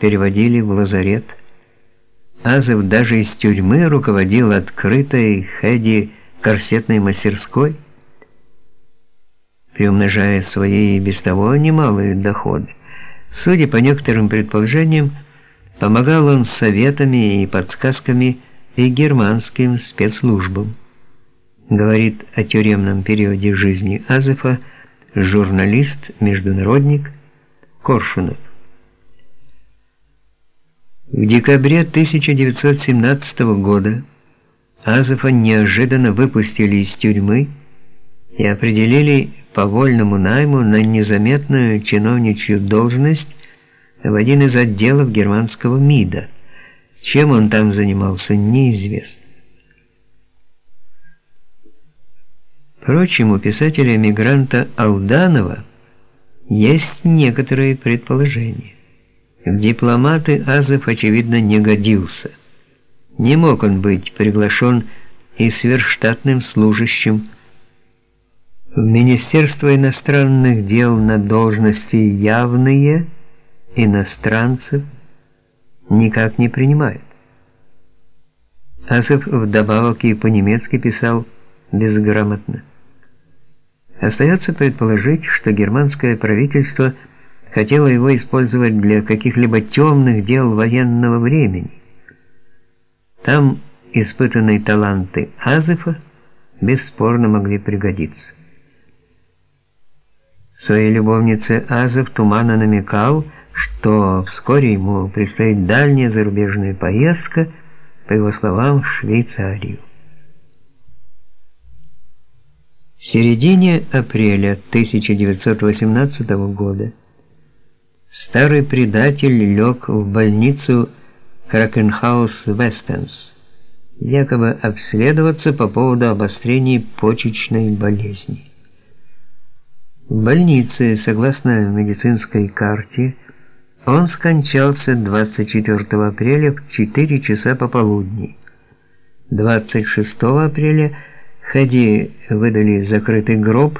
переводили в лазарет. Азов даже из тюрьмы руководил открытой Хэди корсетной мастерской, приумножая свои без того немалые доходы. Судя по некоторым предположениям, помогал он советами и подсказками и германским спецслужбам. Говорит о тюремном периоде жизни Азефа журналист-международник Коршунов. В декабре 1917 года Азефа неожиданно выпустили из тюрьмы и определили по вольному найму на незаметную чиновничью должность в один из отделов германского МИДа. Чем он там занимался, неизвестно. Впрочем, у писателя-мигранта Алданова есть некоторые предположения. В дипломаты Азов, очевидно, не годился. Не мог он быть приглашен и сверхштатным служащим в Министерство иностранных дел на должности явные иностранцев никак не принимают. Азов вдобавок и по-немецки писал безграмотно. Остается предположить, что германское правительство – хотела его использовать для каких-либо темных дел военного времени. Там испытанные таланты Азефа бесспорно могли пригодиться. Своей любовнице Азеф туманно намекал, что вскоре ему предстоит дальняя зарубежная поездка, по его словам, в Швейцарию. В середине апреля 1918 года Старый предатель лег в больницу Кранкенхаус-Вестенд, якобы обследоваться по поводу обострения почечной болезни. В больнице, согласно медицинской карте, он скончался 24 апреля в 4 часа пополудни. 26 апреля Хади выдали закрытый гроб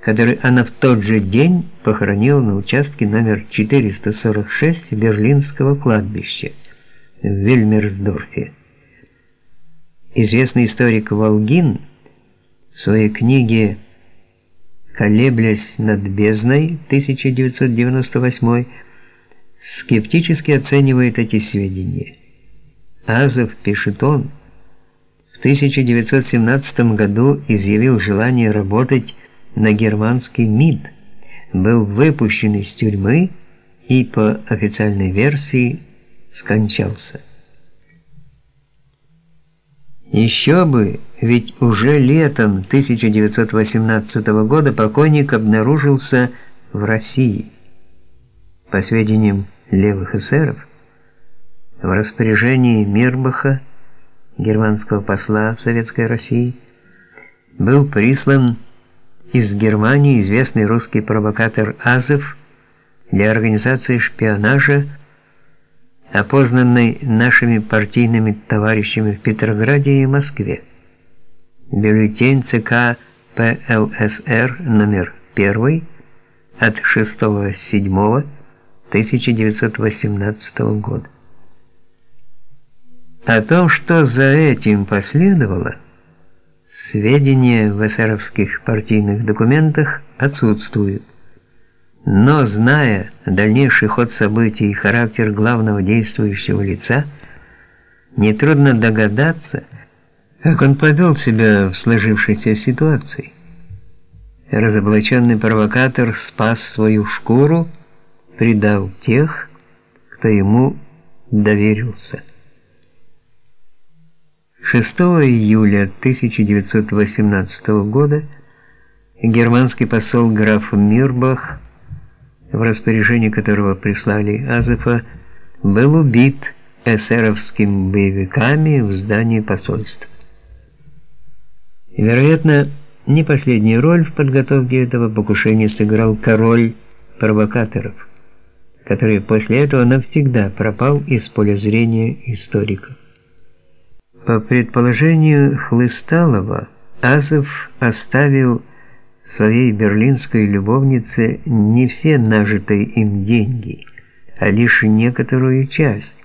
который она в тот же день похоронила на участке номер 446 Берлинского кладбища в Вильмерсдорфе. Известный историк Волгин в своей книге «Колеблясь над бездной» 1998 скептически оценивает эти сведения. Азов, пишет он, в 1917 году изъявил желание работать на германский МИД, был выпущен из тюрьмы и по официальной версии скончался. Еще бы, ведь уже летом 1918 года покойник обнаружился в России. По сведениям левых эсеров, в распоряжении Мирбаха, германского посла в Советской России, был прислан из Германии известный русский провокатор Азов для организации шпионажа, опознанный нашими партийными товарищами в Петрограде и Москве. Бюллетень ЦК ПЛСР номер 1 от 6.7.1918 года. О том, что за этим последовало, Сведения в эсеровских партийных документах отсутствуют. Но зная дальнейший ход событий и характер главного действующего лица, нетрудно догадаться, как он повел себя в сложившейся ситуации. Разоблаченный провокатор спас свою шкуру, предав тех, кто ему доверился. 6 июля 1918 года германский посол граф Мирбах, в распоряжении которого прислали Азефа, был убит эсеровскими боевиками в здании посольства. вероятно, не последнюю роль в подготовке этого покушения сыграл король провокаторов, который после этого навсегда пропал из поля зрения историков. По предположению Хлысталова, Азов оставил своей берлинской любовнице не все нажитые им деньги, а лишь некоторую часть,